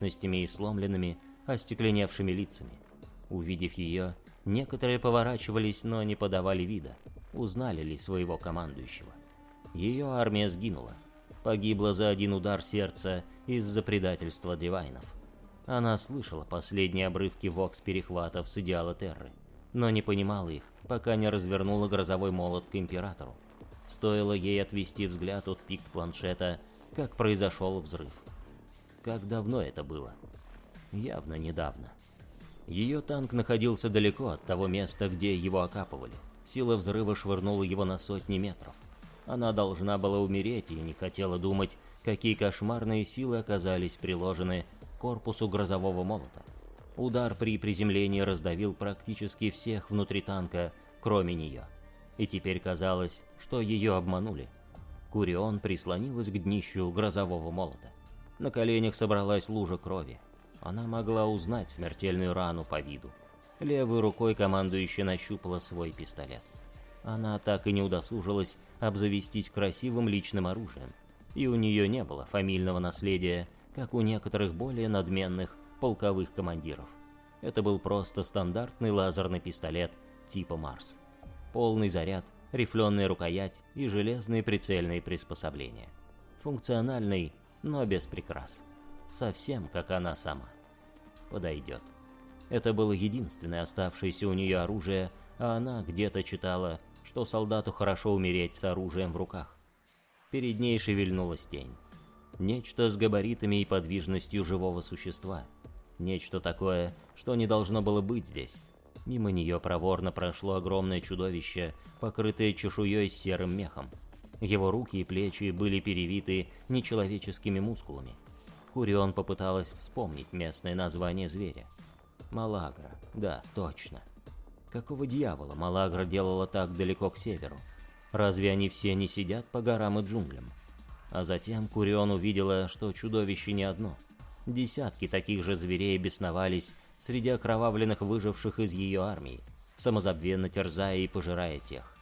внешностями и сломленными, остекленевшими лицами. Увидев ее, некоторые поворачивались, но не подавали вида, узнали ли своего командующего. Ее армия сгинула, погибла за один удар сердца из-за предательства дивайнов. Она слышала последние обрывки вокс-перехватов с идеала Терры, но не понимала их, пока не развернула грозовой молот к Императору. Стоило ей отвести взгляд от пикт планшета, как произошел взрыв. Как давно это было? Явно недавно. Ее танк находился далеко от того места, где его окапывали. Сила взрыва швырнула его на сотни метров. Она должна была умереть и не хотела думать, какие кошмарные силы оказались приложены к корпусу грозового молота. Удар при приземлении раздавил практически всех внутри танка, кроме нее. И теперь казалось, что ее обманули. Курион прислонилась к днищу грозового молота. На коленях собралась лужа крови. Она могла узнать смертельную рану по виду. Левой рукой командующая нащупала свой пистолет. Она так и не удосужилась обзавестись красивым личным оружием, и у нее не было фамильного наследия, как у некоторых более надменных полковых командиров. Это был просто стандартный лазерный пистолет типа Марс. Полный заряд, рифленая рукоять и железные прицельные приспособления. Функциональный, но без прикрас. Совсем как она сама. Подойдет. Это было единственное оставшееся у нее оружие, а она где-то читала что солдату хорошо умереть с оружием в руках. Перед ней шевельнулась тень. Нечто с габаритами и подвижностью живого существа. Нечто такое, что не должно было быть здесь. Мимо нее проворно прошло огромное чудовище, покрытое чешуей с серым мехом. Его руки и плечи были перевиты нечеловеческими мускулами. Курион попыталась вспомнить местное название зверя. Малагра, да, точно. Какого дьявола Малагра делала так далеко к северу? Разве они все не сидят по горам и джунглям? А затем Курион увидела, что чудовище не одно. Десятки таких же зверей бесновались среди окровавленных выживших из ее армии, самозабвенно терзая и пожирая тех.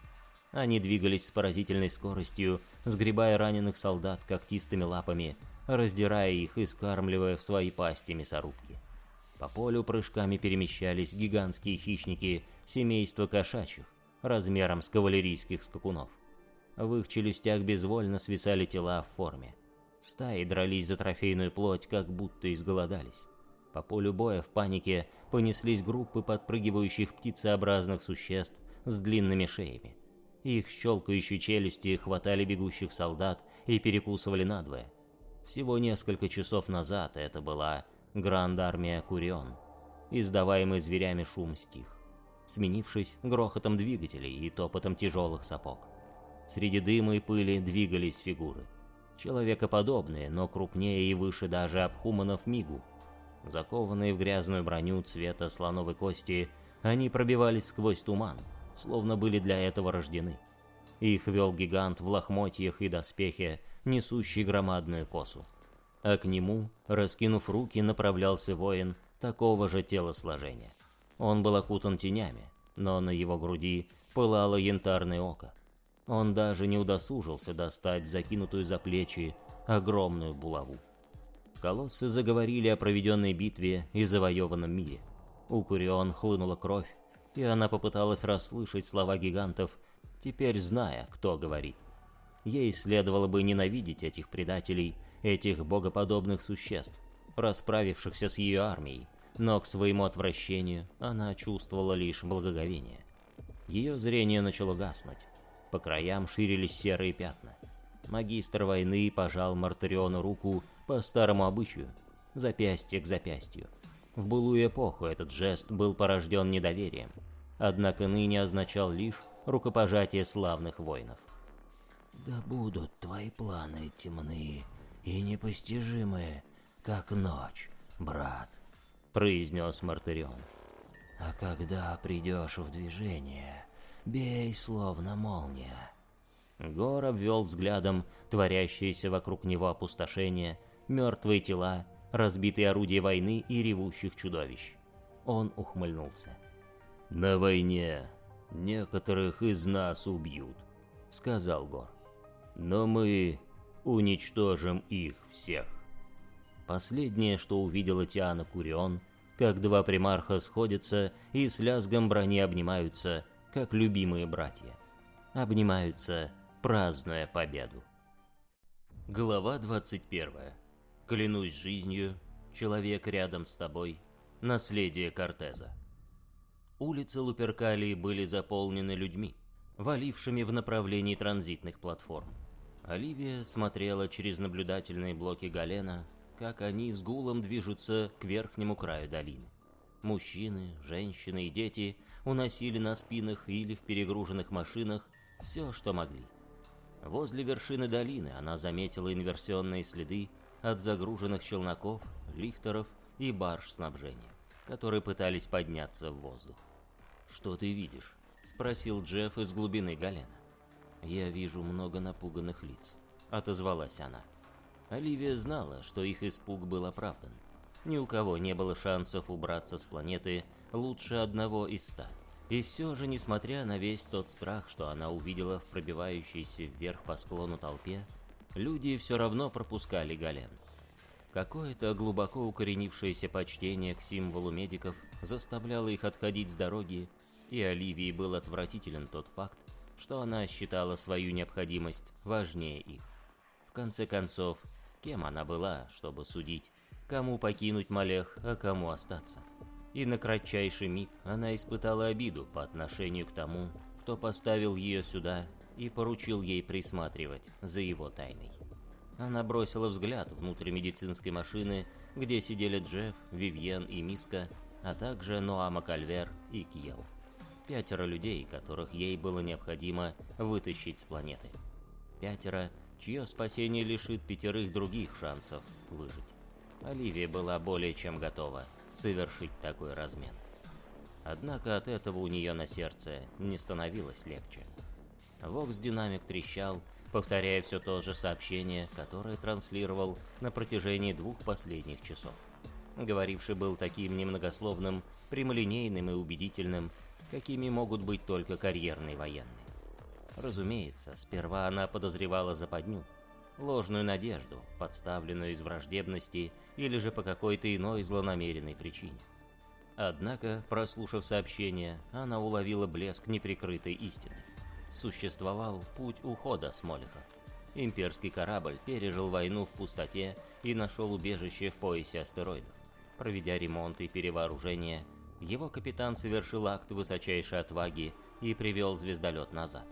Они двигались с поразительной скоростью, сгребая раненых солдат когтистыми лапами, раздирая их и скармливая в свои пасти мясорубки. По полю прыжками перемещались гигантские хищники семейства кошачьих, размером с кавалерийских скакунов. В их челюстях безвольно свисали тела в форме. Стаи дрались за трофейную плоть, как будто изголодались. По полю боя в панике понеслись группы подпрыгивающих птицеобразных существ с длинными шеями. Их щелкающие челюсти хватали бегущих солдат и перекусывали надвое. Всего несколько часов назад это была Гранд-армия Курион. Издаваемый зверями шум стих, сменившись грохотом двигателей и топотом тяжелых сапог. Среди дыма и пыли двигались фигуры. Человекоподобные, но крупнее и выше даже обхуманов Мигу. Закованные в грязную броню цвета слоновой кости, они пробивались сквозь туман, словно были для этого рождены. Их вел гигант в лохмотьях и доспехе, несущий громадную косу а к нему, раскинув руки, направлялся воин такого же телосложения. Он был окутан тенями, но на его груди пылало янтарное око. Он даже не удосужился достать закинутую за плечи огромную булаву. Колоссы заговорили о проведенной битве и завоеванном мире. У Курион хлынула кровь, и она попыталась расслышать слова гигантов, теперь зная, кто говорит. Ей следовало бы ненавидеть этих предателей этих богоподобных существ, расправившихся с ее армией, но к своему отвращению она чувствовала лишь благоговение. Ее зрение начало гаснуть, по краям ширились серые пятна. Магистр войны пожал Мартариону руку по старому обычаю, запястье к запястью. В былую эпоху этот жест был порожден недоверием, однако ныне означал лишь рукопожатие славных воинов. «Да будут твои планы темные и непостижимые, как ночь, брат», — произнес Мартырион. «А когда придешь в движение, бей словно молния». Гор обвел взглядом творящееся вокруг него опустошение, мертвые тела, разбитые орудия войны и ревущих чудовищ. Он ухмыльнулся. «На войне некоторых из нас убьют», — сказал Гор. «Но мы уничтожим их всех. Последнее, что увидела Тиана Курион, как два примарха сходятся и с лязгом брони обнимаются, как любимые братья. Обнимаются, празднуя победу. Глава 21. Клянусь жизнью, человек рядом с тобой, наследие Кортеза. Улицы Луперкалии были заполнены людьми, валившими в направлении транзитных платформ. Оливия смотрела через наблюдательные блоки Галена, как они с гулом движутся к верхнему краю долины. Мужчины, женщины и дети уносили на спинах или в перегруженных машинах все, что могли – Возле вершины долины она заметила инверсионные следы от загруженных челноков, лихтеров и барж снабжения, которые пытались подняться в воздух. «Что ты видишь?» — спросил Джефф из глубины Галена. «Я вижу много напуганных лиц», — отозвалась она. Оливия знала, что их испуг был оправдан. Ни у кого не было шансов убраться с планеты лучше одного из ста. И все же, несмотря на весь тот страх, что она увидела в пробивающейся вверх по склону толпе, люди все равно пропускали Гален. Какое-то глубоко укоренившееся почтение к символу медиков заставляло их отходить с дороги, и Оливии был отвратителен тот факт, что она считала свою необходимость важнее их. В конце концов, кем она была, чтобы судить, кому покинуть Малех, а кому остаться? и на кратчайший миг она испытала обиду по отношению к тому, кто поставил ее сюда и поручил ей присматривать за его тайной. Она бросила взгляд внутрь медицинской машины, где сидели Джефф, Вивьен и Миска, а также Ноама Кальвер и Кьел. Пятеро людей, которых ей было необходимо вытащить с планеты. Пятеро, чье спасение лишит пятерых других шансов выжить. Оливия была более чем готова совершить такой размен. Однако от этого у нее на сердце не становилось легче. Вокс-динамик трещал, повторяя все то же сообщение, которое транслировал на протяжении двух последних часов. Говоривший был таким немногословным, прямолинейным и убедительным, какими могут быть только карьерные военные. Разумеется, сперва она подозревала западню, ложную надежду, подставленную из враждебности или же по какой-то иной злонамеренной причине. Однако, прослушав сообщение, она уловила блеск неприкрытой истины. Существовал путь ухода с Молиха. Имперский корабль пережил войну в пустоте и нашел убежище в поясе астероидов. Проведя ремонт и перевооружение, его капитан совершил акт высочайшей отваги и привел звездолет назад.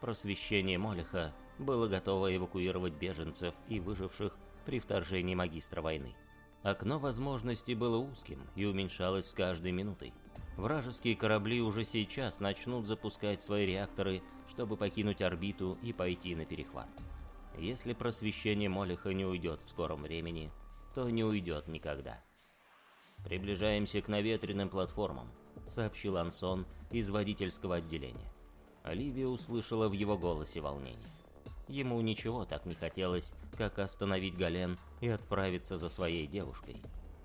Просвещение Молиха было готово эвакуировать беженцев и выживших при вторжении магистра войны. Окно возможностей было узким и уменьшалось с каждой минутой. Вражеские корабли уже сейчас начнут запускать свои реакторы, чтобы покинуть орбиту и пойти на перехват. Если просвещение Молиха не уйдет в скором времени, то не уйдет никогда. «Приближаемся к наветренным платформам», — сообщил Ансон из водительского отделения. Оливия услышала в его голосе волнение. Ему ничего так не хотелось, как остановить Гален и отправиться за своей девушкой.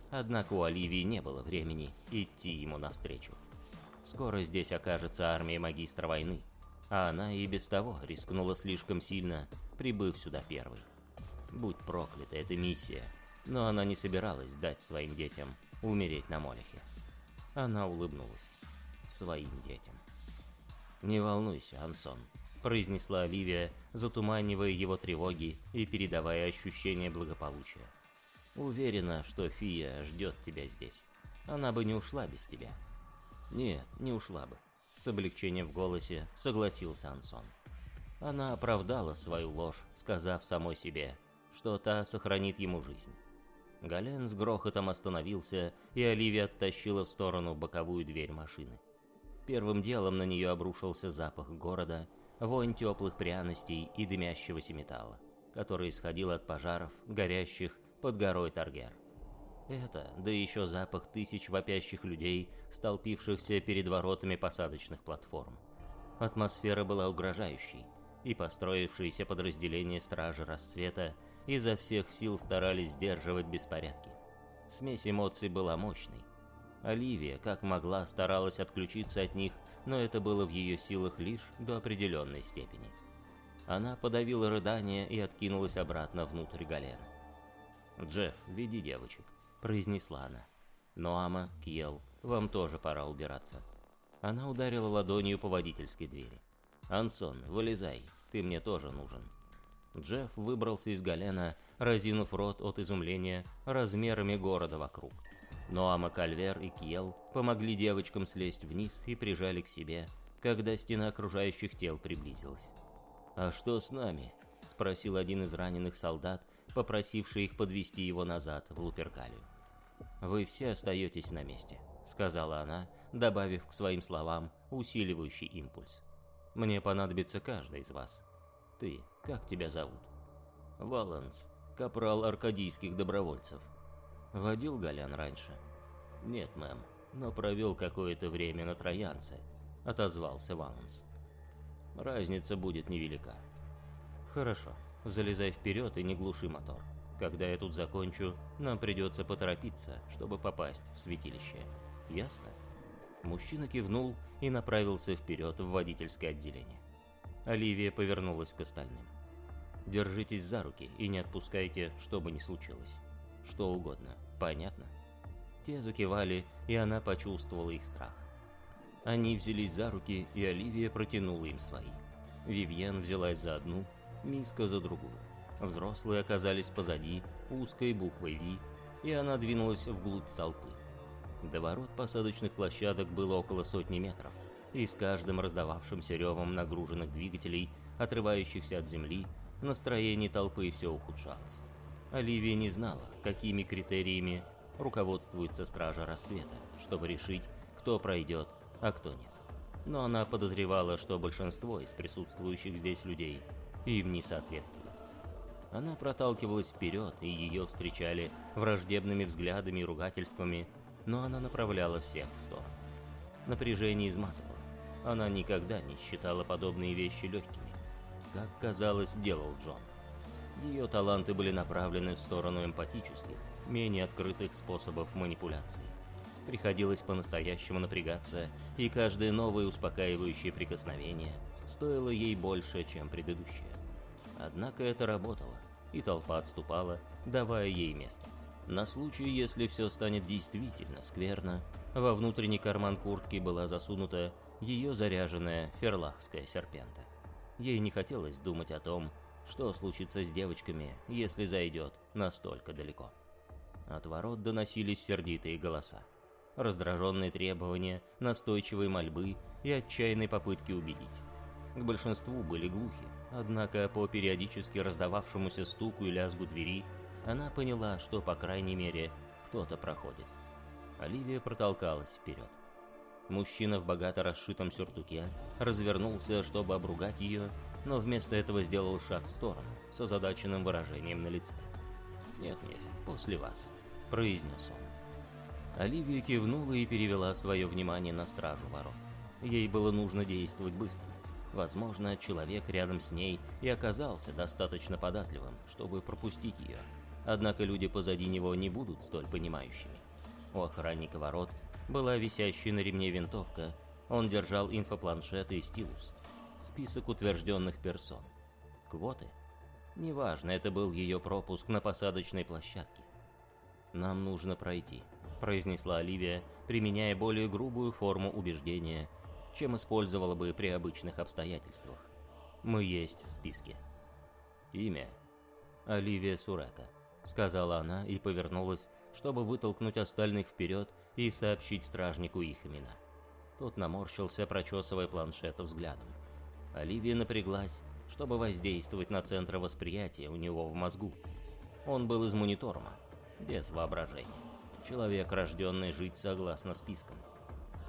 Однако у Оливии не было времени идти ему навстречу. Скоро здесь окажется армия магистра войны, а она и без того рискнула слишком сильно, прибыв сюда первой. Будь проклята эта миссия, но она не собиралась дать своим детям умереть на Молехе. Она улыбнулась. Своим детям. «Не волнуйся, Ансон», произнесла Оливия, затуманивая его тревоги и передавая ощущение благополучия. Уверена, что Фия ждет тебя здесь. Она бы не ушла без тебя. Нет, не ушла бы. С облегчением в голосе согласился Ансон. Она оправдала свою ложь, сказав самой себе, что та сохранит ему жизнь. Гален с грохотом остановился, и Оливия оттащила в сторону боковую дверь машины. Первым делом на нее обрушился запах города вонь теплых пряностей и дымящегося металла, который исходил от пожаров, горящих под горой Таргер. Это, да еще запах тысяч вопящих людей, столпившихся перед воротами посадочных платформ. Атмосфера была угрожающей, и построившиеся подразделения Стражи Рассвета изо всех сил старались сдерживать беспорядки. Смесь эмоций была мощной. Оливия, как могла, старалась отключиться от них но это было в ее силах лишь до определенной степени. Она подавила рыдание и откинулась обратно внутрь Галена. «Джефф, веди девочек», — произнесла она. «Ноама, Кьел, вам тоже пора убираться». Она ударила ладонью по водительской двери. «Ансон, вылезай, ты мне тоже нужен». Джефф выбрался из Галена, разинув рот от изумления размерами города вокруг. Ноама Кальвер и Кьел помогли девочкам слезть вниз и прижали к себе, когда стена окружающих тел приблизилась. «А что с нами?» — спросил один из раненых солдат, попросивший их подвести его назад в Луперкалию. «Вы все остаетесь на месте», — сказала она, добавив к своим словам усиливающий импульс. «Мне понадобится каждый из вас. Ты, как тебя зовут?» «Валанс, капрал аркадийских добровольцев». «Водил Голян раньше?» «Нет, мэм, но провел какое-то время на Троянце», — отозвался Валанс. «Разница будет невелика». «Хорошо, залезай вперед и не глуши мотор. Когда я тут закончу, нам придется поторопиться, чтобы попасть в святилище. Ясно?» Мужчина кивнул и направился вперед в водительское отделение. Оливия повернулась к остальным. «Держитесь за руки и не отпускайте, что бы ни случилось. Что угодно. Понятно?» Те закивали, и она почувствовала их страх. Они взялись за руки, и Оливия протянула им свои. Вивьен взялась за одну, Миска за другую. Взрослые оказались позади, узкой буквой «Ви», и она двинулась вглубь толпы. До ворот посадочных площадок было около сотни метров, и с каждым раздававшимся ревом нагруженных двигателей, отрывающихся от земли, настроение толпы все ухудшалось. Оливия не знала, какими критериями руководствуется Стража Рассвета, чтобы решить, кто пройдет, а кто нет. Но она подозревала, что большинство из присутствующих здесь людей им не соответствует. Она проталкивалась вперед, и ее встречали враждебными взглядами и ругательствами, но она направляла всех в сторону. Напряжение изматывало. Она никогда не считала подобные вещи легкими. Как казалось, делал Джон. Ее таланты были направлены в сторону эмпатических, менее открытых способов манипуляции. Приходилось по-настоящему напрягаться, и каждое новое успокаивающее прикосновение стоило ей больше, чем предыдущее. Однако это работало, и толпа отступала, давая ей место. На случай, если все станет действительно скверно, во внутренний карман куртки была засунута ее заряженная ферлахская серпента. Ей не хотелось думать о том, что случится с девочками, если зайдет настолько далеко. От ворот доносились сердитые голоса. Раздраженные требования, настойчивые мольбы и отчаянные попытки убедить. К большинству были глухи, однако по периодически раздававшемуся стуку и лязгу двери она поняла, что, по крайней мере, кто-то проходит. Оливия протолкалась вперед. Мужчина в богато расшитом сюртуке развернулся, чтобы обругать ее, но вместо этого сделал шаг в сторону, с озадаченным выражением на лице. «Нет, мисс, после вас», — произнес он. Оливия кивнула и перевела свое внимание на стражу ворот. Ей было нужно действовать быстро. Возможно, человек рядом с ней и оказался достаточно податливым, чтобы пропустить ее. Однако люди позади него не будут столь понимающими. У охранника ворот была висящая на ремне винтовка, он держал инфопланшет и стилус. Список утвержденных персон. Квоты? Неважно, это был ее пропуск на посадочной площадке. «Нам нужно пройти», — произнесла Оливия, применяя более грубую форму убеждения, чем использовала бы при обычных обстоятельствах. «Мы есть в списке». «Имя?» «Оливия Сурека», — сказала она и повернулась, чтобы вытолкнуть остальных вперед и сообщить стражнику их имена. Тот наморщился, прочесывая планшет взглядом. Оливия напряглась, чтобы воздействовать на центр восприятия у него в мозгу. Он был из мониторма, без воображения. Человек, рожденный жить согласно спискам.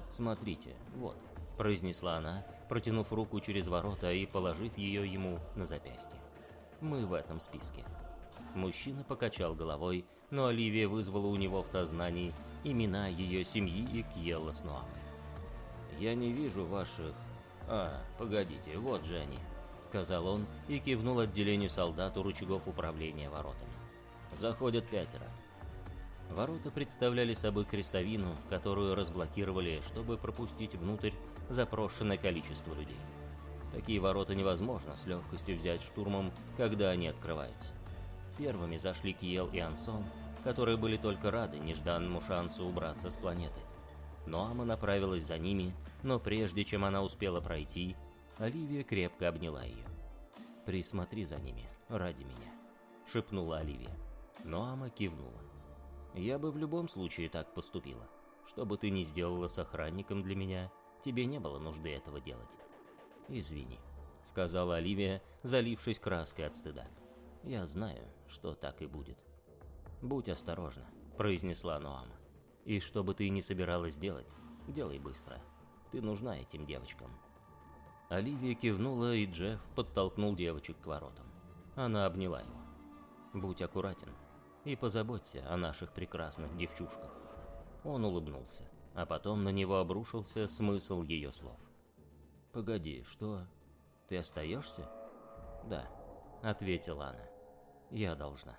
«Смотрите, вот», — произнесла она, протянув руку через ворота и положив ее ему на запястье. «Мы в этом списке». Мужчина покачал головой, но Оливия вызвала у него в сознании имена ее семьи и Кьелла с Нуамой. «Я не вижу ваших... А, погодите, вот же они», — сказал он и кивнул отделению солдат у рычагов управления воротами. «Заходят пятеро». Ворота представляли собой крестовину, которую разблокировали, чтобы пропустить внутрь запрошенное количество людей. Такие ворота невозможно с легкостью взять штурмом, когда они открываются. Первыми зашли Киел и Ансон, которые были только рады нежданному шансу убраться с планеты. Ноама направилась за ними, но прежде чем она успела пройти, Оливия крепко обняла ее. «Присмотри за ними, ради меня», — шепнула Оливия. Ноама кивнула. «Я бы в любом случае так поступила. Что бы ты ни сделала с охранником для меня, тебе не было нужды этого делать». «Извини», — сказала Оливия, залившись краской от стыда. «Я знаю, что так и будет». «Будь осторожна», — произнесла Ноама. «И что бы ты ни собиралась делать, делай быстро. Ты нужна этим девочкам». Оливия кивнула, и Джефф подтолкнул девочек к воротам. Она обняла его. «Будь аккуратен и позаботься о наших прекрасных девчушках». Он улыбнулся, а потом на него обрушился смысл ее слов. «Погоди, что? Ты остаешься?» «Да», — ответила она. «Я должна».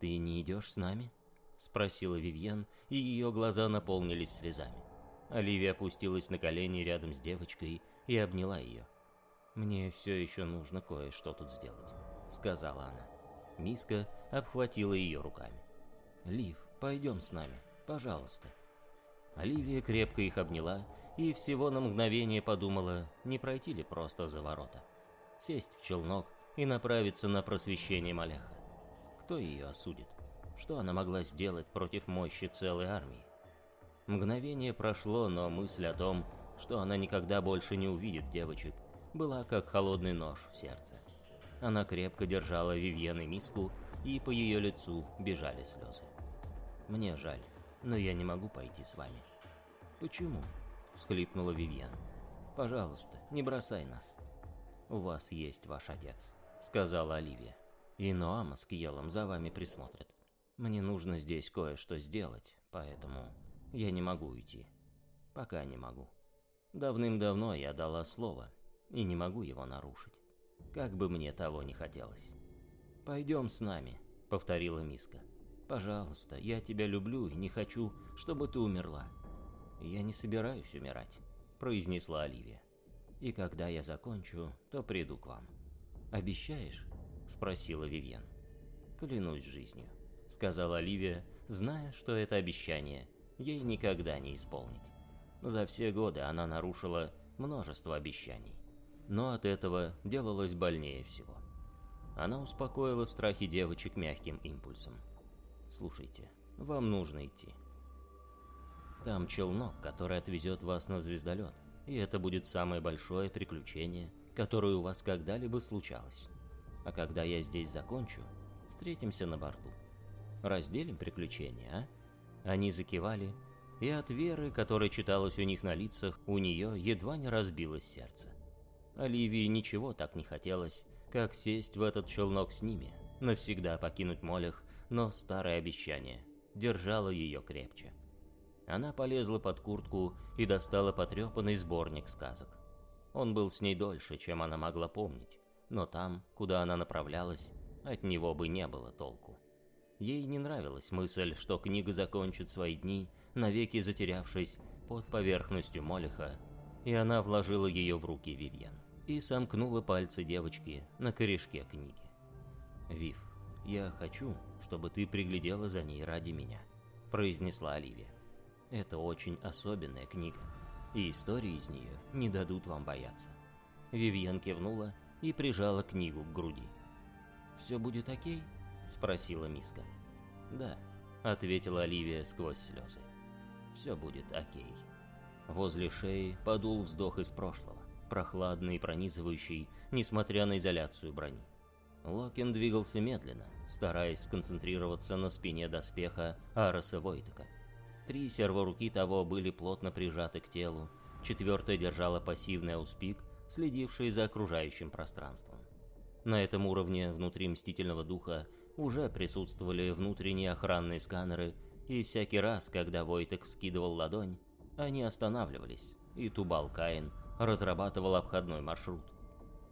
«Ты не идешь с нами?» — спросила Вивьен, и ее глаза наполнились слезами. Оливия опустилась на колени рядом с девочкой и обняла ее. «Мне все еще нужно кое-что тут сделать», — сказала она. Миска обхватила ее руками. «Лив, пойдем с нами, пожалуйста». Оливия крепко их обняла и всего на мгновение подумала, не пройти ли просто за ворота. Сесть в челнок и направиться на просвещение Маляха. Кто ее осудит? Что она могла сделать против мощи целой армии? Мгновение прошло, но мысль о том, что она никогда больше не увидит девочек, была как холодный нож в сердце. Она крепко держала Вивьен и миску, и по ее лицу бежали слезы. «Мне жаль, но я не могу пойти с вами». «Почему?» — всхлипнула Вивьен. «Пожалуйста, не бросай нас». «У вас есть ваш отец», — сказала Оливия. «И Ноама с Киелом за вами присмотрят. Мне нужно здесь кое-что сделать, поэтому я не могу уйти. Пока не могу». Давным-давно я дала слово, и не могу его нарушить. Как бы мне того не хотелось. «Пойдем с нами», — повторила Миска. «Пожалуйста, я тебя люблю и не хочу, чтобы ты умерла». «Я не собираюсь умирать», — произнесла Оливия. «И когда я закончу, то приду к вам». «Обещаешь?» — спросила Вивьен. «Клянусь жизнью», — сказала Оливия, зная, что это обещание ей никогда не исполнить. За все годы она нарушила множество обещаний. Но от этого делалось больнее всего. Она успокоила страхи девочек мягким импульсом. «Слушайте, вам нужно идти. Там челнок, который отвезет вас на звездолет, и это будет самое большое приключение, которое у вас когда-либо случалось. А когда я здесь закончу, встретимся на борту. Разделим приключения, а?» Они закивали, и от веры, которая читалась у них на лицах, у нее едва не разбилось сердце. Оливии ничего так не хотелось, как сесть в этот челнок с ними, навсегда покинуть Молях, но старое обещание держало ее крепче. Она полезла под куртку и достала потрепанный сборник сказок. Он был с ней дольше, чем она могла помнить, но там, куда она направлялась, от него бы не было толку. Ей не нравилась мысль, что книга закончит свои дни навеки затерявшись под поверхностью Молиха, и она вложила ее в руки Вивьен и сомкнула пальцы девочки на корешке книги. «Вив, я хочу, чтобы ты приглядела за ней ради меня», — произнесла Оливия. «Это очень особенная книга, и истории из нее не дадут вам бояться». Вивьен кивнула и прижала книгу к груди. «Все будет окей?» — спросила Миска. «Да», — ответила Оливия сквозь слезы все будет окей. Возле шеи подул вздох из прошлого, прохладный и пронизывающий, несмотря на изоляцию брони. Локин двигался медленно, стараясь сконцентрироваться на спине доспеха Араса Войтека. Три серворуки того были плотно прижаты к телу, четвертая держала пассивный ауспик, следивший за окружающим пространством. На этом уровне внутри Мстительного Духа уже присутствовали внутренние охранные сканеры и всякий раз, когда Войтек вскидывал ладонь, они останавливались, и Тубал Каин разрабатывал обходной маршрут.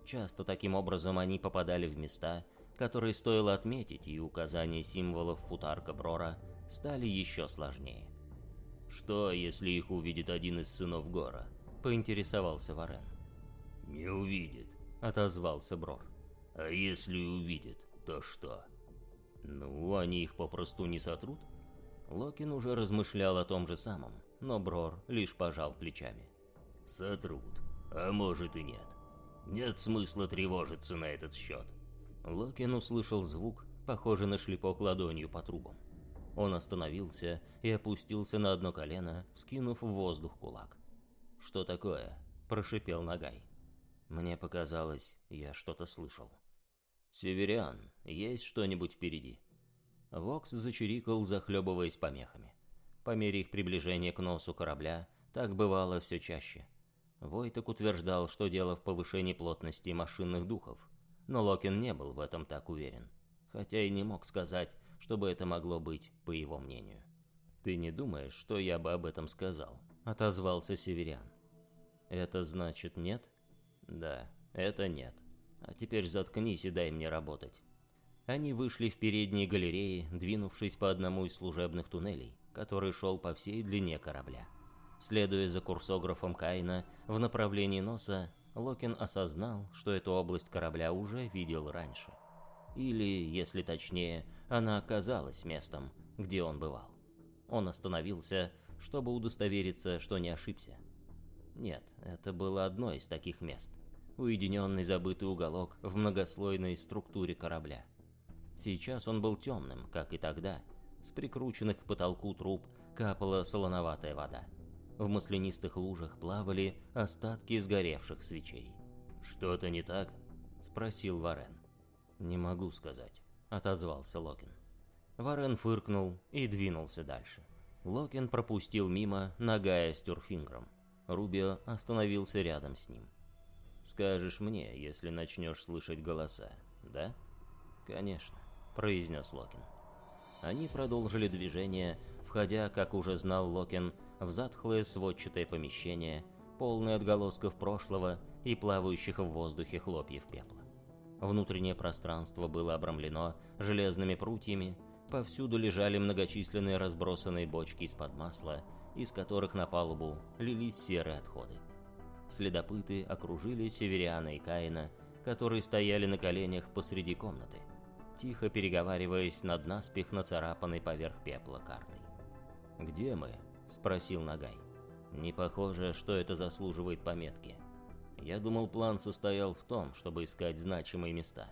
Часто таким образом они попадали в места, которые стоило отметить, и указания символов футарка Брора стали еще сложнее. «Что, если их увидит один из сынов Гора?» — поинтересовался Варен. «Не увидит», — отозвался Брор. «А если увидит, то что?» Ну, они их попросту не сотрут? Локин уже размышлял о том же самом, но Брор лишь пожал плечами. Сотрут, а может и нет. Нет смысла тревожиться на этот счет. Локин услышал звук, похожий на шлепок ладонью по трубам. Он остановился и опустился на одно колено, вскинув в воздух кулак. «Что такое?» – прошипел Нагай. Мне показалось, я что-то слышал. «Северян, есть что-нибудь впереди?» Вокс зачирикал, захлебываясь помехами. По мере их приближения к носу корабля, так бывало все чаще. Войток утверждал, что дело в повышении плотности машинных духов, но Локин не был в этом так уверен, хотя и не мог сказать, чтобы это могло быть, по его мнению. «Ты не думаешь, что я бы об этом сказал?» — отозвался Северян. «Это значит нет?» «Да, это нет. А теперь заткнись и дай мне работать». Они вышли в передние галереи, двинувшись по одному из служебных туннелей, который шел по всей длине корабля. Следуя за курсографом Кайна в направлении носа, Локин осознал, что эту область корабля уже видел раньше. Или, если точнее, она оказалась местом, где он бывал. Он остановился, чтобы удостовериться, что не ошибся. Нет, это было одно из таких мест. Уединенный забытый уголок в многослойной структуре корабля. Сейчас он был темным, как и тогда. С прикрученных к потолку труб капала солоноватая вода. В маслянистых лужах плавали остатки сгоревших свечей. «Что-то не так?» — спросил Варен. «Не могу сказать», — отозвался Локин. Варен фыркнул и двинулся дальше. Локин пропустил мимо, нагая с тюрфингром. Рубио остановился рядом с ним. «Скажешь мне, если начнешь слышать голоса, да?» «Конечно», — произнес Локин. Они продолжили движение, входя, как уже знал Локин, в затхлое сводчатое помещение, полное отголосков прошлого и плавающих в воздухе хлопьев пепла. Внутреннее пространство было обрамлено железными прутьями, повсюду лежали многочисленные разбросанные бочки из-под масла, из которых на палубу лились серые отходы. Следопыты окружили Севериана и Каина, которые стояли на коленях посреди комнаты, тихо переговариваясь над наспех нацарапанной поверх пепла картой. «Где мы?» — спросил Нагай. «Не похоже, что это заслуживает пометки. Я думал, план состоял в том, чтобы искать значимые места».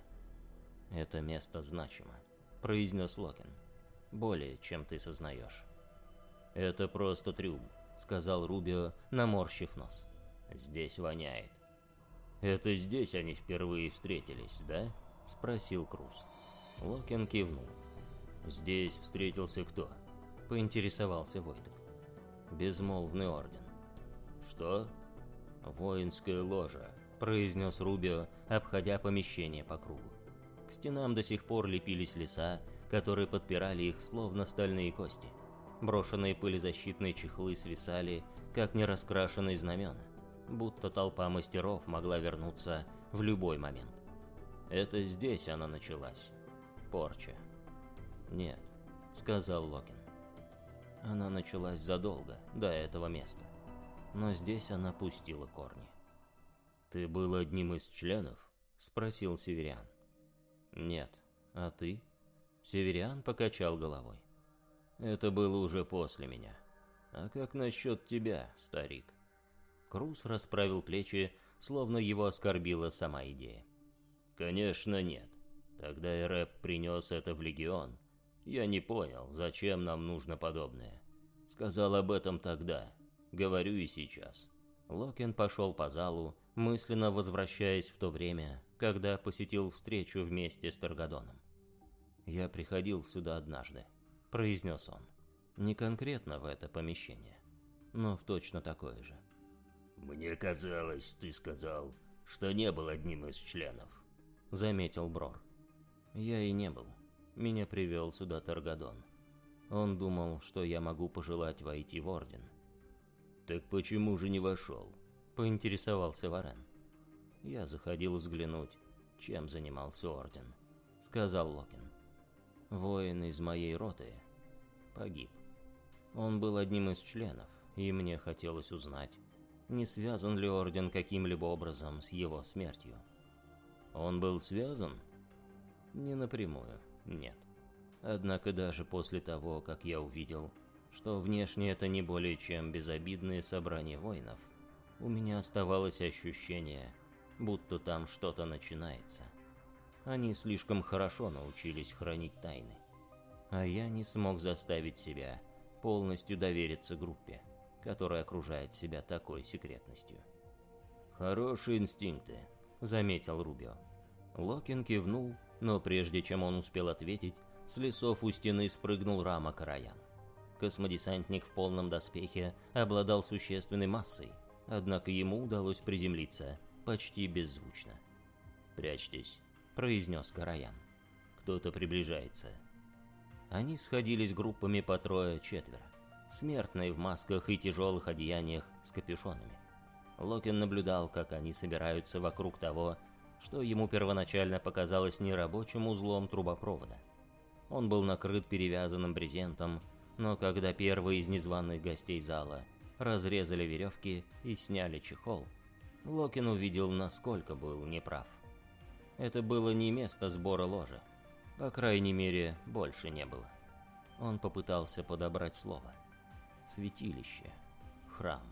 «Это место значимо», — произнес Локин. «Более, чем ты сознаешь». «Это просто трюм», — сказал Рубио, наморщив нос. «Здесь воняет». «Это здесь они впервые встретились, да?» — спросил Круз. Локин кивнул. «Здесь встретился кто?» — поинтересовался Войток. Безмолвный орден. Что? Воинская ложа, произнес Рубио, обходя помещение по кругу. К стенам до сих пор лепились леса, которые подпирали их словно стальные кости. Брошенные пылезащитные чехлы свисали, как нераскрашенные знамена, будто толпа мастеров могла вернуться в любой момент. Это здесь она началась. Порча. Нет, сказал Локин. Она началась задолго до этого места. Но здесь она пустила корни. «Ты был одним из членов?» — спросил Северян. «Нет. А ты?» Северян покачал головой. «Это было уже после меня. А как насчет тебя, старик?» Крус расправил плечи, словно его оскорбила сама идея. «Конечно нет. Тогда Эрэп принес это в Легион, я не понял, зачем нам нужно подобное. Сказал об этом тогда. Говорю и сейчас. Локин пошел по залу, мысленно возвращаясь в то время, когда посетил встречу вместе с Таргадоном. «Я приходил сюда однажды», — произнес он. «Не конкретно в это помещение, но в точно такое же». «Мне казалось, ты сказал, что не был одним из членов», — заметил Брор. «Я и не был меня привел сюда Таргадон. Он думал, что я могу пожелать войти в Орден. «Так почему же не вошел?» — поинтересовался Варен. Я заходил взглянуть, чем занимался Орден, — сказал Локин. Воин из моей роты погиб. Он был одним из членов, и мне хотелось узнать, не связан ли Орден каким-либо образом с его смертью. Он был связан? Не напрямую. Нет. Однако даже после того, как я увидел, что внешне это не более чем безобидные собрания воинов, у меня оставалось ощущение, будто там что-то начинается. Они слишком хорошо научились хранить тайны. А я не смог заставить себя полностью довериться группе, которая окружает себя такой секретностью. «Хорошие инстинкты», — заметил Рубио. Локин кивнул, но прежде чем он успел ответить, с лесов у стены спрыгнул Рама Караян. Космодесантник в полном доспехе обладал существенной массой, однако ему удалось приземлиться почти беззвучно. «Прячьтесь», — произнес Караян. «Кто-то приближается». Они сходились группами по трое-четверо, смертные в масках и тяжелых одеяниях с капюшонами. Локин наблюдал, как они собираются вокруг того, что ему первоначально показалось нерабочим узлом трубопровода. Он был накрыт перевязанным брезентом, но когда первые из незваных гостей зала разрезали веревки и сняли чехол, Локин увидел, насколько был неправ. Это было не место сбора ложа. По крайней мере, больше не было. Он попытался подобрать слово. Святилище. Храм.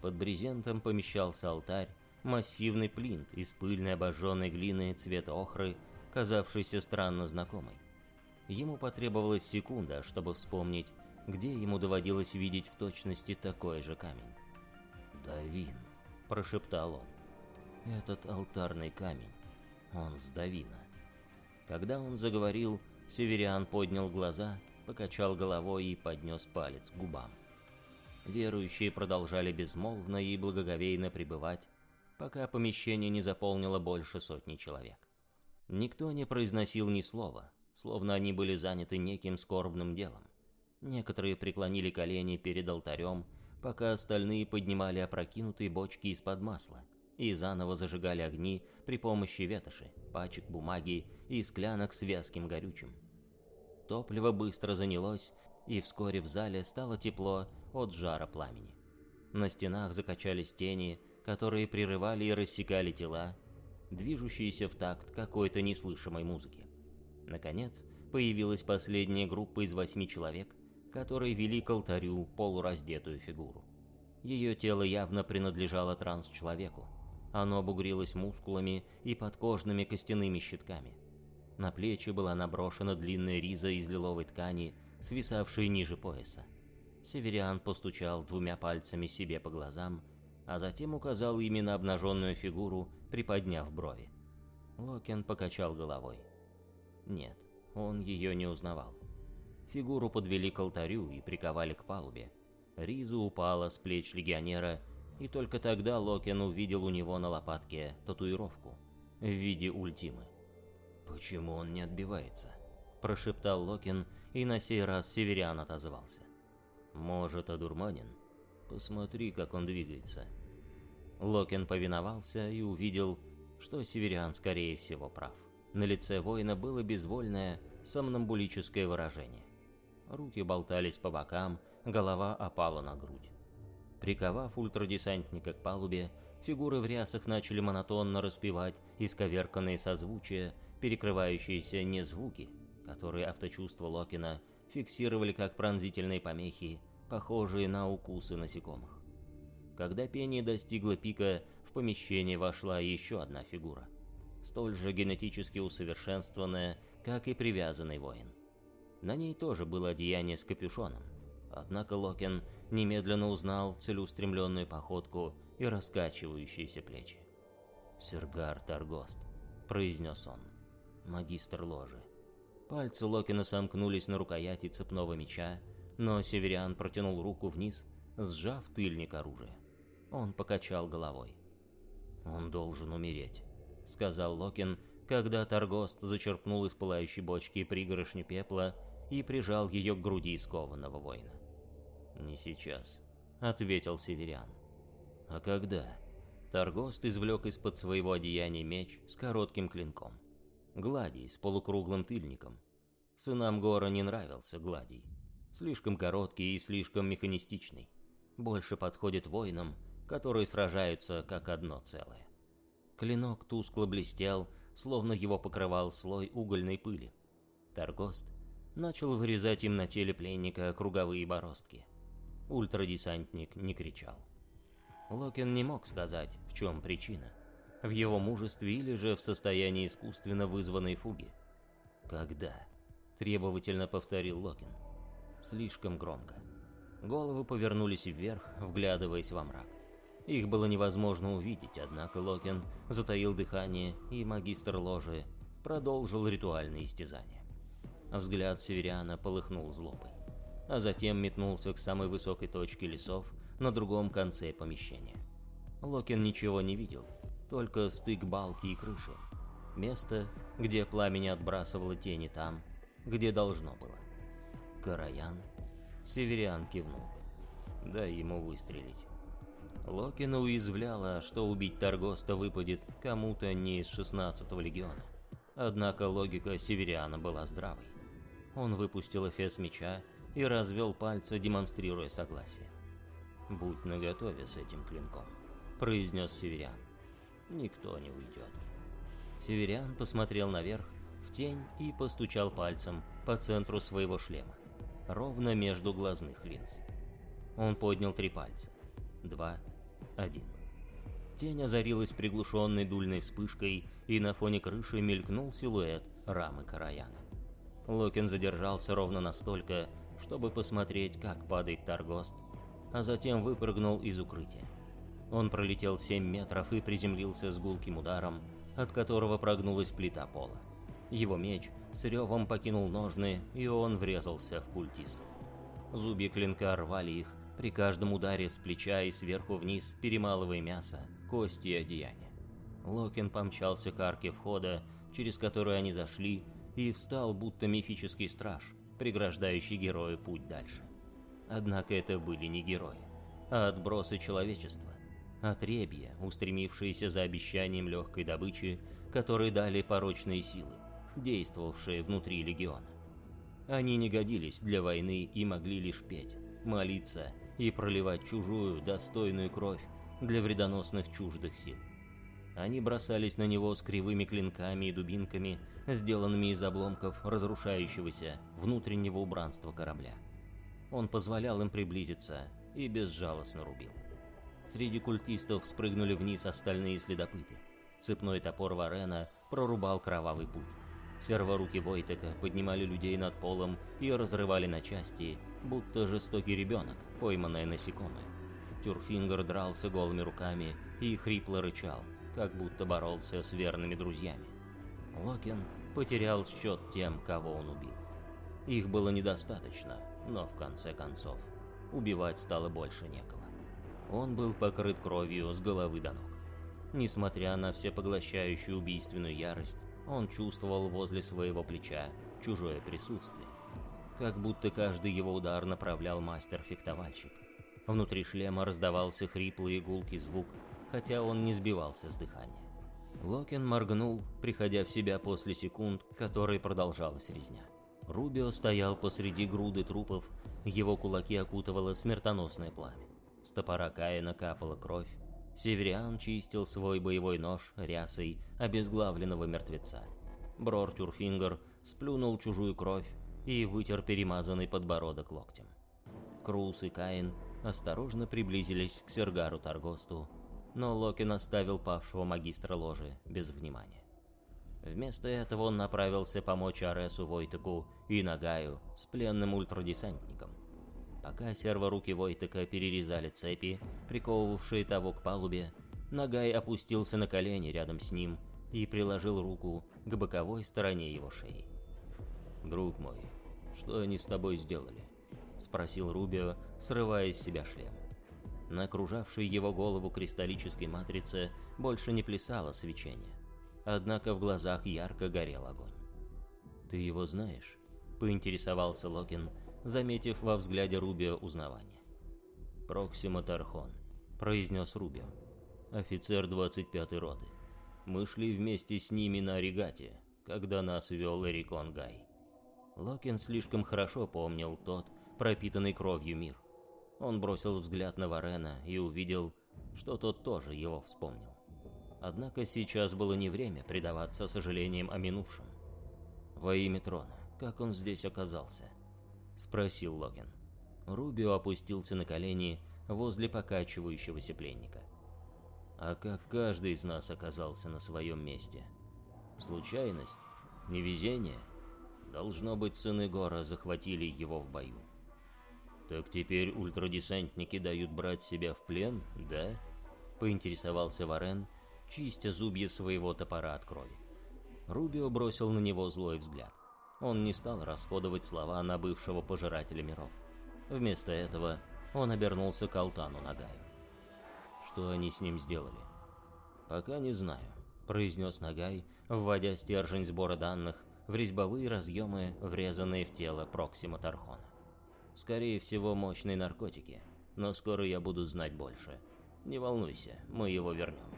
Под брезентом помещался алтарь, массивный плинт из пыльной обожженной глины цвета охры, казавшийся странно знакомой. Ему потребовалась секунда, чтобы вспомнить, где ему доводилось видеть в точности такой же камень. «Давин», — прошептал он. «Этот алтарный камень, он с Давина». Когда он заговорил, Севериан поднял глаза, покачал головой и поднес палец к губам. Верующие продолжали безмолвно и благоговейно пребывать, пока помещение не заполнило больше сотни человек. Никто не произносил ни слова, словно они были заняты неким скорбным делом. Некоторые преклонили колени перед алтарем, пока остальные поднимали опрокинутые бочки из-под масла и заново зажигали огни при помощи ветоши, пачек бумаги и склянок с вязким горючим. Топливо быстро занялось, и вскоре в зале стало тепло от жара пламени. На стенах закачались тени, которые прерывали и рассекали тела, движущиеся в такт какой-то неслышимой музыки. Наконец, появилась последняя группа из восьми человек, которые вели к алтарю полураздетую фигуру. Ее тело явно принадлежало транс-человеку. Оно обугрилось мускулами и подкожными костяными щитками. На плечи была наброшена длинная риза из лиловой ткани, свисавшей ниже пояса. Севериан постучал двумя пальцами себе по глазам, а затем указал ими на обнаженную фигуру, приподняв брови. Локен покачал головой. Нет, он ее не узнавал. Фигуру подвели к алтарю и приковали к палубе. Риза упала с плеч легионера, и только тогда Локен увидел у него на лопатке татуировку в виде ультимы. «Почему он не отбивается?» – прошептал Локен, и на сей раз Северян отозвался. «Может, одурманен? Посмотри, как он двигается». Локин повиновался и увидел, что Северян, скорее всего, прав. На лице воина было безвольное, сомнамбулическое выражение. Руки болтались по бокам, голова опала на грудь. Приковав ультрадесантника к палубе, фигуры в рясах начали монотонно распевать исковерканные созвучия, перекрывающиеся не звуки, которые авточувства Локина фиксировали как пронзительные помехи, похожие на укусы насекомых. Когда пение достигло пика, в помещение вошла еще одна фигура, столь же генетически усовершенствованная, как и привязанный воин. На ней тоже было одеяние с капюшоном, однако Локин немедленно узнал целеустремленную походку и раскачивающиеся плечи. «Сергар Таргост», — произнес он, — «магистр ложи». Пальцы Локина сомкнулись на рукояти цепного меча, но Севериан протянул руку вниз, сжав тыльник оружия. Он покачал головой. «Он должен умереть», — сказал Локин, когда Таргост зачерпнул из пылающей бочки пригоршню пепла и прижал ее к груди скованного воина. «Не сейчас», — ответил Севериан. «А когда?» Таргост извлек из-под своего одеяния меч с коротким клинком. Гладий с полукруглым тыльником. Сынам Гора не нравился Гладий. Слишком короткий и слишком механистичный. Больше подходит воинам, которые сражаются как одно целое. Клинок тускло блестел, словно его покрывал слой угольной пыли. Таргост начал вырезать им на теле пленника круговые бороздки. Ультрадесантник не кричал. Локин не мог сказать, в чем причина. В его мужестве или же в состоянии искусственно вызванной фуги. «Когда?» – требовательно повторил Локин. Слишком громко. Головы повернулись вверх, вглядываясь во мрак. Их было невозможно увидеть, однако Локин затаил дыхание, и магистр ложи продолжил ритуальное истязание. Взгляд северяна полыхнул злобой, а затем метнулся к самой высокой точке лесов на другом конце помещения. Локин ничего не видел, только стык балки и крыши. Место, где пламя отбрасывало тени там, где должно было. Караян Северян кивнул. Дай ему выстрелить. Локина уязвляла, что убить Таргоста выпадет кому-то не из 16-го легиона. Однако логика Севериана была здравой. Он выпустил эфес меча и развел пальцы, демонстрируя согласие. «Будь наготове с этим клинком», — произнес Северян. «Никто не уйдет». Северян посмотрел наверх, в тень и постучал пальцем по центру своего шлема ровно между глазных линз. Он поднял три пальца. Два, один. Тень озарилась приглушенной дульной вспышкой, и на фоне крыши мелькнул силуэт рамы Караяна. Локин задержался ровно настолько, чтобы посмотреть, как падает Таргост, а затем выпрыгнул из укрытия. Он пролетел 7 метров и приземлился с гулким ударом, от которого прогнулась плита пола. Его меч с ревом покинул ножны, и он врезался в культистов. Зубья клинка рвали их, при каждом ударе с плеча и сверху вниз, перемалывая мясо, кости и одеяния. Локин помчался к арке входа, через которую они зашли, и встал будто мифический страж, преграждающий герою путь дальше. Однако это были не герои, а отбросы человечества, отребья, устремившиеся за обещанием легкой добычи, которые дали порочные силы действовавшие внутри легиона. Они не годились для войны и могли лишь петь, молиться и проливать чужую, достойную кровь для вредоносных чуждых сил. Они бросались на него с кривыми клинками и дубинками, сделанными из обломков разрушающегося внутреннего убранства корабля. Он позволял им приблизиться и безжалостно рубил. Среди культистов спрыгнули вниз остальные следопыты. Цепной топор Варена прорубал кровавый путь. Серворуки Войтека поднимали людей над полом и разрывали на части, будто жестокий ребенок, пойманное насекомое. Тюрфингер дрался голыми руками и хрипло рычал, как будто боролся с верными друзьями. Локин потерял счет тем, кого он убил. Их было недостаточно, но в конце концов, убивать стало больше некого. Он был покрыт кровью с головы до ног. Несмотря на всепоглощающую убийственную ярость, он чувствовал возле своего плеча чужое присутствие. Как будто каждый его удар направлял мастер-фехтовальщик. Внутри шлема раздавался хриплый и гулкий звук, хотя он не сбивался с дыхания. Локин моргнул, приходя в себя после секунд, которой продолжалась резня. Рубио стоял посреди груды трупов, его кулаки окутывало смертоносное пламя. С топора Каина капала кровь, Севериан чистил свой боевой нож рясой обезглавленного мертвеца. Брор Тюрфингер сплюнул чужую кровь и вытер перемазанный подбородок локтем. Крус и Каин осторожно приблизились к Сергару Таргосту, но Локин оставил павшего магистра ложи без внимания. Вместо этого он направился помочь Аресу Войтеку и Нагаю с пленным ультрадесантником. Пока серворуки Войтека перерезали цепи, приковывавшие того к палубе, Нагай опустился на колени рядом с ним и приложил руку к боковой стороне его шеи. «Друг мой, что они с тобой сделали?» — спросил Рубио, срывая с себя шлем. На окружавшей его голову кристаллической матрице больше не плясало свечение. Однако в глазах ярко горел огонь. «Ты его знаешь?» — поинтересовался Локин, заметив во взгляде Рубио узнавание. «Проксима Тархон», — произнес Рубио. «Офицер 25-й роты. Мы шли вместе с ними на регате, когда нас вел Эрикон Гай». Локин слишком хорошо помнил тот, пропитанный кровью мир. Он бросил взгляд на Варена и увидел, что тот тоже его вспомнил. Однако сейчас было не время предаваться сожалениям о минувшем. «Во имя трона», как он здесь оказался?» — спросил Логин. Рубио опустился на колени возле покачивающегося пленника. «А как каждый из нас оказался на своем месте? Случайность? Невезение? Должно быть, сыны Гора захватили его в бою. Так теперь ультрадесантники дают брать себя в плен, да?» — поинтересовался Варен, чистя зубья своего топора от крови. Рубио бросил на него злой взгляд. Он не стал расходовать слова на бывшего пожирателя миров. Вместо этого он обернулся к Алтану Нагаю. Что они с ним сделали? «Пока не знаю», — произнес Нагай, вводя стержень сбора данных в резьбовые разъемы, врезанные в тело Проксима Тархона. «Скорее всего, мощные наркотики, но скоро я буду знать больше. Не волнуйся, мы его вернем».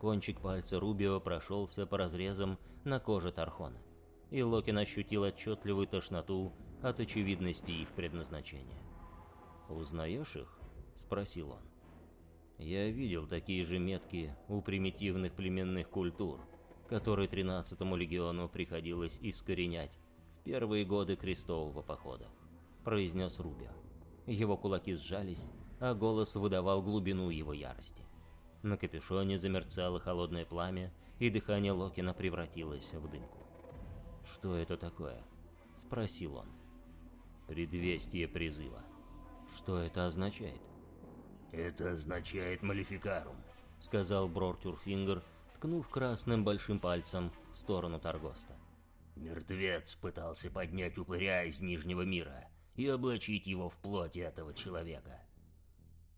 Кончик пальца Рубио прошелся по разрезам на коже Тархона, и Локин ощутил отчетливую тошноту от очевидности их предназначения. «Узнаешь их?» — спросил он. «Я видел такие же метки у примитивных племенных культур, которые тринадцатому легиону приходилось искоренять в первые годы крестового похода», — произнес Рубио. Его кулаки сжались, а голос выдавал глубину его ярости. На капюшоне замерцало холодное пламя, и дыхание Локина превратилось в дымку. «Что это такое?» — спросил он. «Предвестие призыва. Что это означает?» «Это означает Малификарум», — сказал Брор Тюрфингер, ткнув красным большим пальцем в сторону Таргоста. «Мертвец пытался поднять упыря из Нижнего мира и облачить его в плоть этого человека».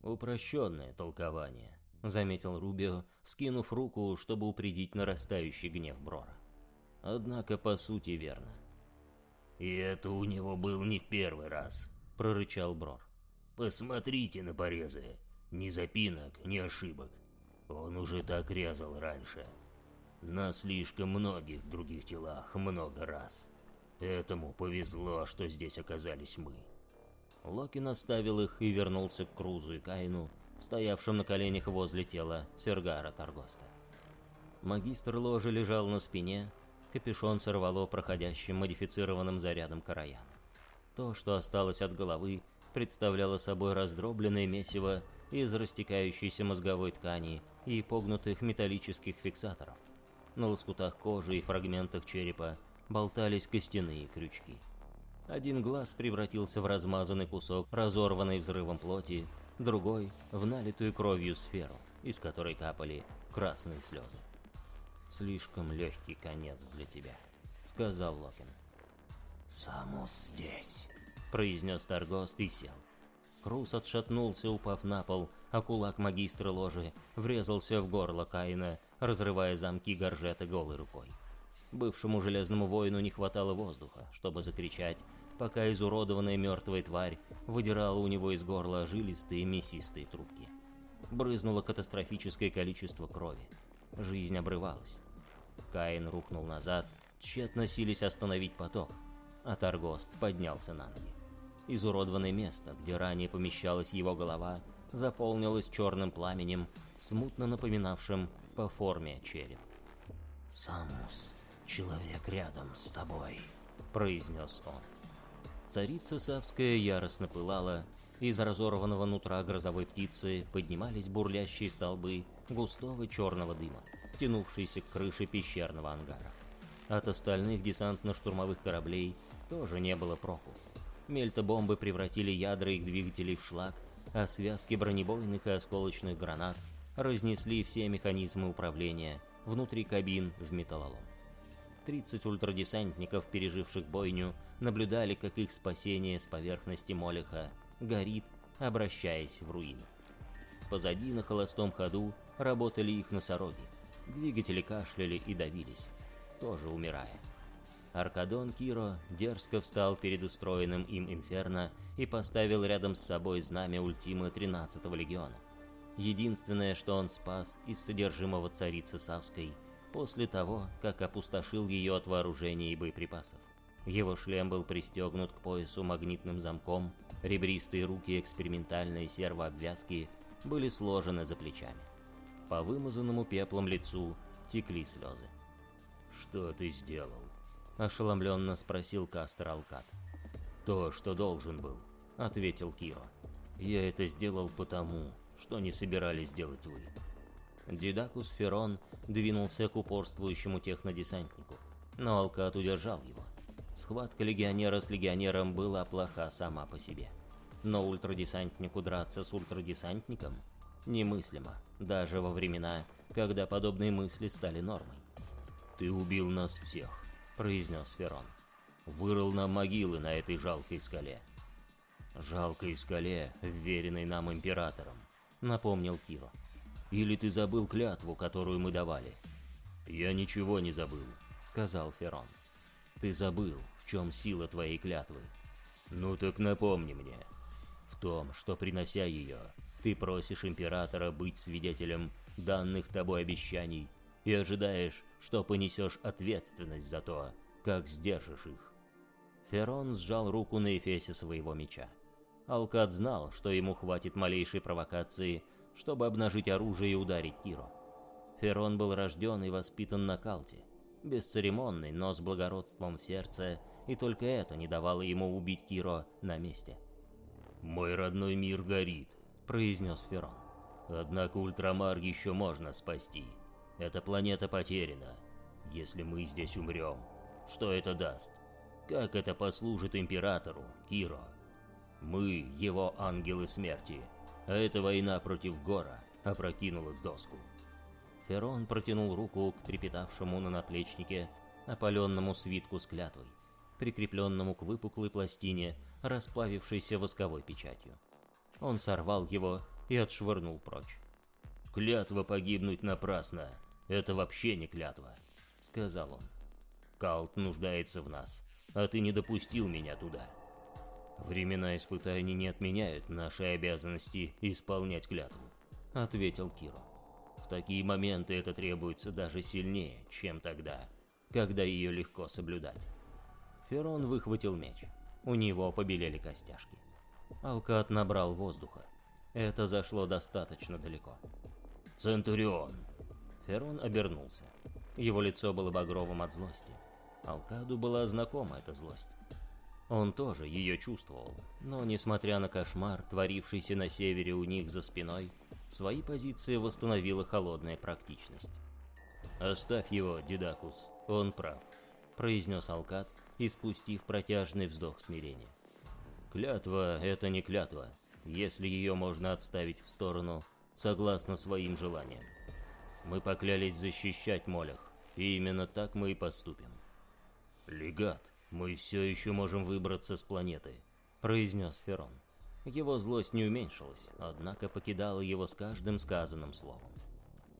«Упрощенное толкование», — заметил Рубио, вскинув руку, чтобы упредить нарастающий гнев Брора. «Однако, по сути, верно». «И это у него был не в первый раз», — прорычал Брор. «Посмотрите на порезы. Ни запинок, ни ошибок. Он уже так резал раньше. На слишком многих других телах много раз. Этому повезло, что здесь оказались мы». Локи наставил их и вернулся к Крузу и Каину, стоявшим на коленях возле тела Сергара Таргоста. Магистр ложи лежал на спине, капюшон сорвало проходящим модифицированным зарядом Караяна. То, что осталось от головы, представляло собой раздробленное месиво из растекающейся мозговой ткани и погнутых металлических фиксаторов. На лоскутах кожи и фрагментах черепа болтались костяные крючки. Один глаз превратился в размазанный кусок разорванной взрывом плоти, другой — в налитую кровью сферу, из которой капали красные слезы. «Слишком легкий конец для тебя», — сказал Локин. «Самус здесь», — произнес Таргост и сел. Крус отшатнулся, упав на пол, а кулак магистра ложи врезался в горло Каина, разрывая замки горжета голой рукой. Бывшему железному воину не хватало воздуха, чтобы закричать пока изуродованная мертвая тварь выдирала у него из горла жилистые мясистые трубки. Брызнуло катастрофическое количество крови. Жизнь обрывалась. Каин рухнул назад, тщетно сились остановить поток, а Таргост поднялся на ноги. Изуродованное место, где ранее помещалась его голова, заполнилось черным пламенем, смутно напоминавшим по форме череп. «Самус, человек рядом с тобой», — произнес он. Царица Савская яростно пылала, из разорванного нутра грозовой птицы поднимались бурлящие столбы густого черного дыма, тянувшиеся к крыше пещерного ангара. От остальных десантно-штурмовых кораблей тоже не было проку. Мельтобомбы превратили ядра их двигателей в шлак, а связки бронебойных и осколочных гранат разнесли все механизмы управления внутри кабин в металлолом. 30 ультрадесантников, переживших бойню, наблюдали, как их спасение с поверхности Молеха горит, обращаясь в руины. Позади на холостом ходу работали их носороги. Двигатели кашляли и давились, тоже умирая. Аркадон Киро дерзко встал перед устроенным им инферно и поставил рядом с собой знамя ультимы 13-го легиона. Единственное, что он спас из содержимого царицы Савской – после того, как опустошил ее от вооружения и боеприпасов. Его шлем был пристегнут к поясу магнитным замком, ребристые руки экспериментальной сервообвязки были сложены за плечами. По вымазанному пеплом лицу текли слезы. «Что ты сделал?» — ошеломленно спросил Кастер Алкат. «То, что должен был», — ответил Киро. «Я это сделал потому, что не собирались делать вы». Дидакус Ферон двинулся к упорствующему технодесантнику, но Алкат удержал его. Схватка легионера с легионером была плоха сама по себе. Но ультрадесантнику драться с ультрадесантником немыслимо, даже во времена, когда подобные мысли стали нормой. «Ты убил нас всех», — произнес Ферон. «Вырыл нам могилы на этой жалкой скале». «Жалкой скале, вверенной нам императором», — напомнил Киро. «Или ты забыл клятву, которую мы давали?» «Я ничего не забыл», — сказал Ферон. «Ты забыл, в чем сила твоей клятвы». «Ну так напомни мне». «В том, что, принося ее, ты просишь императора быть свидетелем данных тобой обещаний и ожидаешь, что понесешь ответственность за то, как сдержишь их. Ферон сжал руку на эфесе своего меча. Алкад знал, что ему хватит малейшей провокации, чтобы обнажить оружие и ударить Киро. Ферон был рожден и воспитан на Калте, бесцеремонный, но с благородством в сердце, и только это не давало ему убить Киро на месте. «Мой родной мир горит», — произнес Ферон. «Однако Ультрамар еще можно спасти. Эта планета потеряна. Если мы здесь умрем, что это даст? Как это послужит Императору, Киро? Мы — его ангелы смерти, а эта война против Гора опрокинула доску. Ферон протянул руку к трепетавшему на наплечнике опаленному свитку с клятвой, прикрепленному к выпуклой пластине, расплавившейся восковой печатью. Он сорвал его и отшвырнул прочь. «Клятва погибнуть напрасно!» «Это вообще не клятва», — сказал он. «Калт нуждается в нас, а ты не допустил меня туда». «Времена испытаний не отменяют нашей обязанности исполнять клятву», — ответил Киро. «В такие моменты это требуется даже сильнее, чем тогда, когда ее легко соблюдать». Ферон выхватил меч. У него побелели костяшки. Алкат набрал воздуха. Это зашло достаточно далеко. «Центурион!» Ферон обернулся. Его лицо было багровым от злости. Алкаду была знакома эта злость. Он тоже ее чувствовал, но, несмотря на кошмар, творившийся на севере у них за спиной, свои позиции восстановила холодная практичность. «Оставь его, Дидакус, он прав», — произнес Алкад, испустив протяжный вздох смирения. «Клятва — это не клятва, если ее можно отставить в сторону, согласно своим желаниям. Мы поклялись защищать Молях, и именно так мы и поступим. «Легат, мы все еще можем выбраться с планеты», — произнес Ферон. Его злость не уменьшилась, однако покидала его с каждым сказанным словом.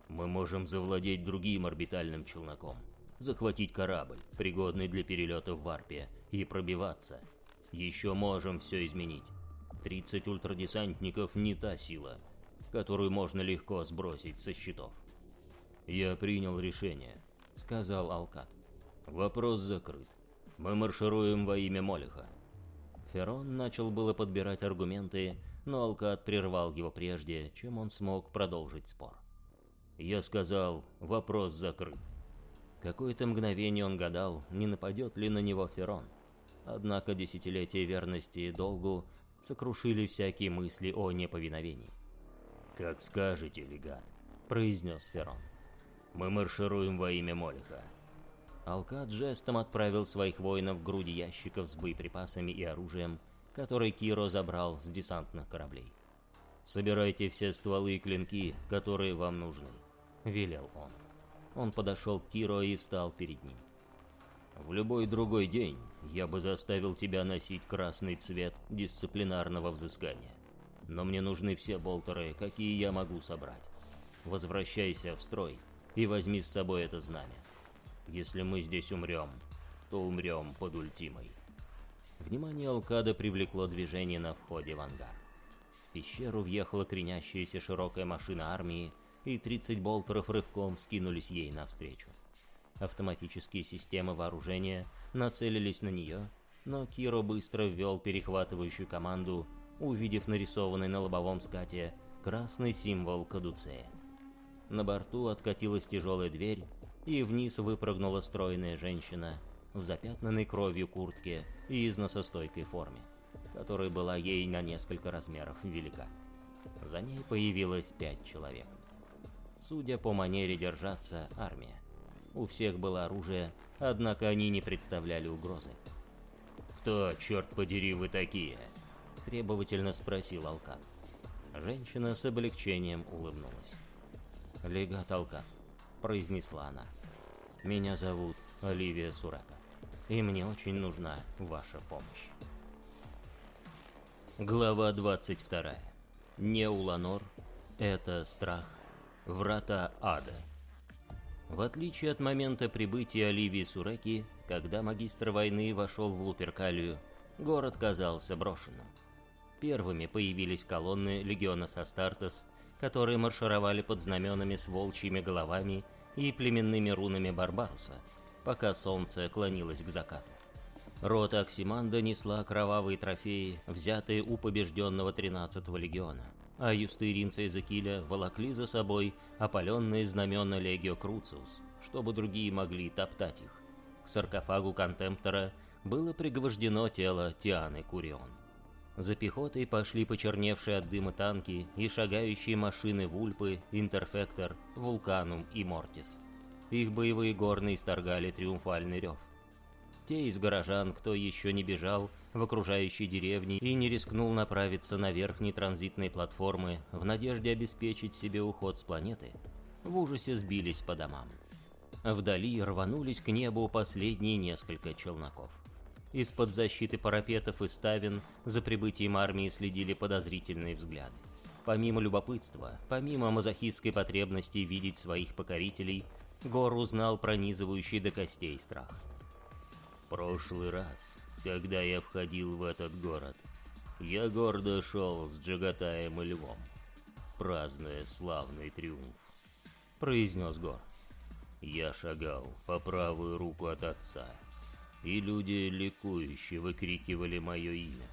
«Мы можем завладеть другим орбитальным челноком, захватить корабль, пригодный для перелета в Варпе, и пробиваться. Еще можем все изменить. 30 ультрадесантников не та сила, которую можно легко сбросить со счетов. «Я принял решение», — сказал Алкат. «Вопрос закрыт. Мы маршируем во имя Молиха». Ферон начал было подбирать аргументы, но Алкат прервал его прежде, чем он смог продолжить спор. «Я сказал, вопрос закрыт». Какое-то мгновение он гадал, не нападет ли на него Ферон. Однако десятилетия верности и долгу сокрушили всякие мысли о неповиновении. «Как скажете, легат», — произнес Ферон. Мы маршируем во имя Молиха. Алкад жестом отправил своих воинов в груди ящиков с боеприпасами и оружием, которые Киро забрал с десантных кораблей. «Собирайте все стволы и клинки, которые вам нужны», — велел он. Он подошел к Киро и встал перед ним. «В любой другой день я бы заставил тебя носить красный цвет дисциплинарного взыскания. Но мне нужны все болтеры, какие я могу собрать. Возвращайся в строй и возьми с собой это знамя. Если мы здесь умрем, то умрем под ультимой. Внимание Алкада привлекло движение на входе в ангар. В пещеру въехала кренящаяся широкая машина армии, и 30 болтеров рывком скинулись ей навстречу. Автоматические системы вооружения нацелились на нее, но Киро быстро ввел перехватывающую команду, увидев нарисованный на лобовом скате красный символ Кадуцея. На борту откатилась тяжелая дверь, и вниз выпрыгнула стройная женщина в запятнанной кровью куртке и износостойкой форме, которая была ей на несколько размеров велика. За ней появилось пять человек. Судя по манере держаться, армия. У всех было оружие, однако они не представляли угрозы. «Кто, черт подери, вы такие?» — требовательно спросил Алкан. Женщина с облегчением улыбнулась. «Легат Алкан», — произнесла она. «Меня зовут Оливия Сурака, и мне очень нужна ваша помощь». Глава 22. Неуланор — это страх. Врата ада. В отличие от момента прибытия Оливии Суреки, когда магистр войны вошел в Луперкалию, город казался брошенным. Первыми появились колонны легиона Састартес, которые маршировали под знаменами с волчьими головами и племенными рунами Барбаруса, пока солнце клонилось к закату. Рота Оксиманда несла кровавые трофеи, взятые у побежденного 13-го легиона, а юстыринцы Эзекиля волокли за собой опаленные знамена Легио Круциус, чтобы другие могли топтать их. К саркофагу Контемптора было пригвождено тело Тианы Курион. За пехотой пошли почерневшие от дыма танки и шагающие машины Вульпы, Интерфектор, Вулканум и Мортис. Их боевые горны исторгали триумфальный рев. Те из горожан, кто еще не бежал в окружающей деревне и не рискнул направиться на верхние транзитные платформы в надежде обеспечить себе уход с планеты, в ужасе сбились по домам. Вдали рванулись к небу последние несколько челноков. Из-под защиты парапетов и ставен за прибытием армии следили подозрительные взгляды. Помимо любопытства, помимо мазохистской потребности видеть своих покорителей, Гор узнал пронизывающий до костей страх. «Прошлый раз, когда я входил в этот город, я гордо шел с Джагатаем и Львом, празднуя славный триумф», — произнес Гор. «Я шагал по правую руку от отца» и люди ликующе выкрикивали мое имя.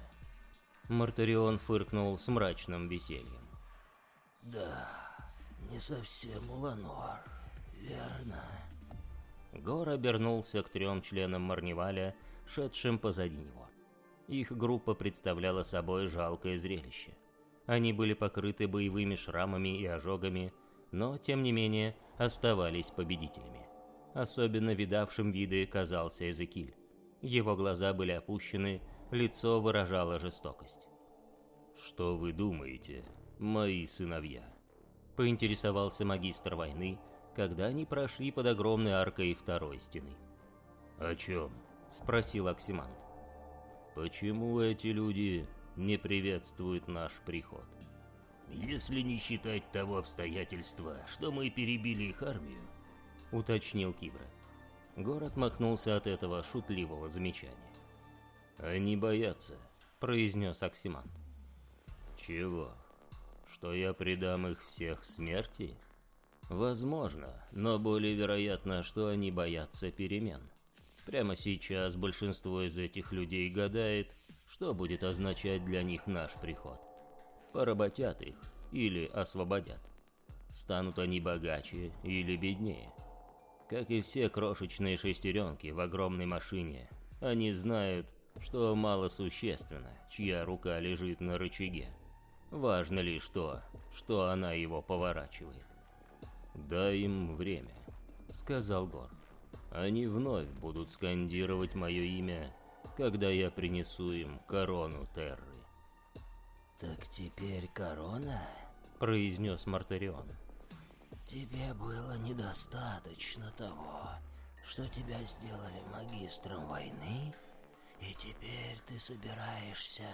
Мартарион фыркнул с мрачным весельем. «Да, не совсем Уланор, верно?» Гор обернулся к трем членам Марневаля, шедшим позади него. Их группа представляла собой жалкое зрелище. Они были покрыты боевыми шрамами и ожогами, но, тем не менее, оставались победителями. Особенно видавшим виды казался Эзекиль. Его глаза были опущены, лицо выражало жестокость. «Что вы думаете, мои сыновья?» Поинтересовался магистр войны, когда они прошли под огромной аркой второй стены. «О чем?» — спросил Оксимант. «Почему эти люди не приветствуют наш приход?» «Если не считать того обстоятельства, что мы перебили их армию», — уточнил Кибра. Город махнулся от этого шутливого замечания. «Они боятся», — произнес Оксимант. «Чего? Что я предам их всех смерти?» «Возможно, но более вероятно, что они боятся перемен. Прямо сейчас большинство из этих людей гадает, что будет означать для них наш приход. Поработят их или освободят. Станут они богаче или беднее. Как и все крошечные шестеренки в огромной машине, они знают, что мало существенно, чья рука лежит на рычаге. Важно лишь то, что она его поворачивает. «Дай им время», — сказал Гор. «Они вновь будут скандировать мое имя, когда я принесу им корону Терры». «Так теперь корона?» — произнес Мартарион. Тебе было недостаточно того, что тебя сделали магистром войны, и теперь ты собираешься